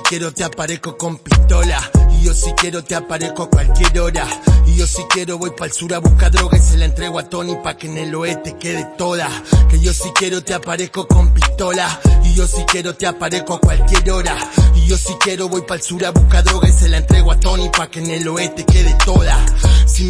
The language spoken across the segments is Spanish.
quiero te aparezco con pistola. Y yo si quiero te aparezco a cualquier hora. Y yo si quiero voy pa'l sur a buscar droga y se la entrego a Tony pa' que en el oeste quede toda. Que yo si quiero te aparezco con pistola. Y yo si quiero te aparezco a cualquier hora. Y yo si quiero voy pa'l sur a buscar droga y se la entrego a Tony pa' que en el oeste quede toda.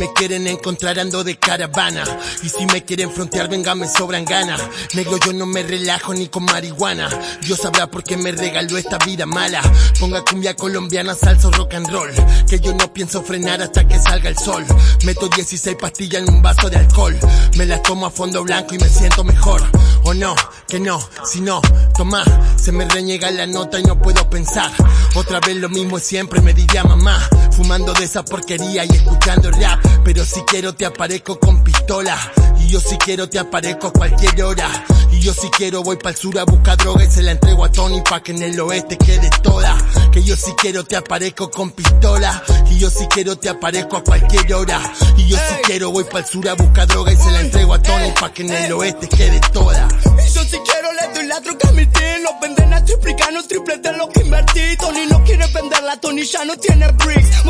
Me quieren encontrar ando de caravana. Y si me quieren frontear venga me sobran ganas. Negro yo no me relajo ni con marihuana. Dios sabrá por qué me regaló esta vida mala. Ponga cumbia colombiana, salsa rock and roll. Que yo no pienso frenar hasta que salga el sol. Meto 16 pastillas en un vaso de alcohol. Me las tomo a fondo blanco y me siento mejor. O no, que no, si no, toma. Se me reniega la nota y no puedo pensar. Otra vez lo mismo siempre me diría mamá. Fumando de esa porquería y escuchando rap. Pero si quiero te aparezco con pistola. Y yo si quiero te aparezco a cualquier hora. Y yo si quiero voy pa'l sur a buscar droga y se la entrego a Tony pa' que en el oeste quede toda. Que yo si quiero te aparezco con pistola. Y yo si quiero te aparezco a cualquier hora. Y yo si quiero voy pa'l sur a buscar droga y se la entrego a Tony pa' que en el oeste quede toda. Y yo si quiero le doy la droga a mi tío. Los venden a triplicanos, triple de lo que invertí. Tony no quiere venderla, Tony ya no tiene bricks.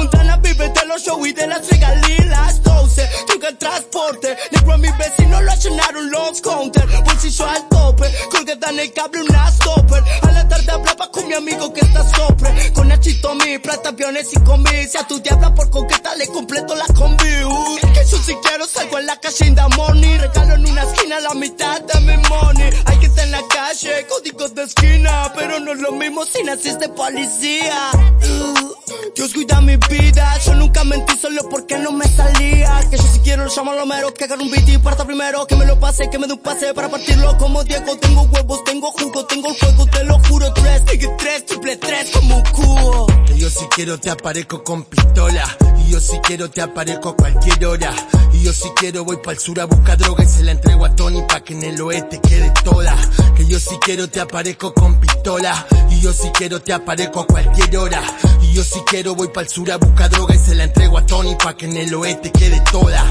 Vive de las regalías. Las 12, truca el transporte. Negro a mi vecino lo llenaron los counters. Bolsillo al tope, colgada en el cable una stopper. A la tarde hablaba con mi amigo que está sopre. Con Nachito mi, plata, aviones y combi. Si a tu diabla por coqueta le completo la combi. Uh, que yo si quiero salgo en la calle in the morning. Regalo en una esquina la mitad de mi money. Hay que estar en la calle, códigos de esquina. Pero no es lo mismo si naciste policía. Dios cuida mi vida. Yo nunca mentí solo porque no me salía. Que yo si quiero lo llamo a lo mero. Que agarre un beat y parta primero. Que me lo pase, que me dé un pase para partirlo como Diego. Tengo huevos, tengo jugo, tengo el juego, te lo juro. Tres, tres, triple tres como un cubo. Que yo si quiero te aparezco con pistola. Y yo si quiero te aparezco a cualquier hora. Y yo si quiero voy pa'l sur a buscar droga y se la entrego a Tony pa' que en el oeste quede toda. Que yo si quiero te aparezco con pistola. Y yo si quiero te aparezco a cualquier hora. Yo si quiero voy pa'l sur a buscar droga y se la entrego a Tony pa' que en el oeste quede toda.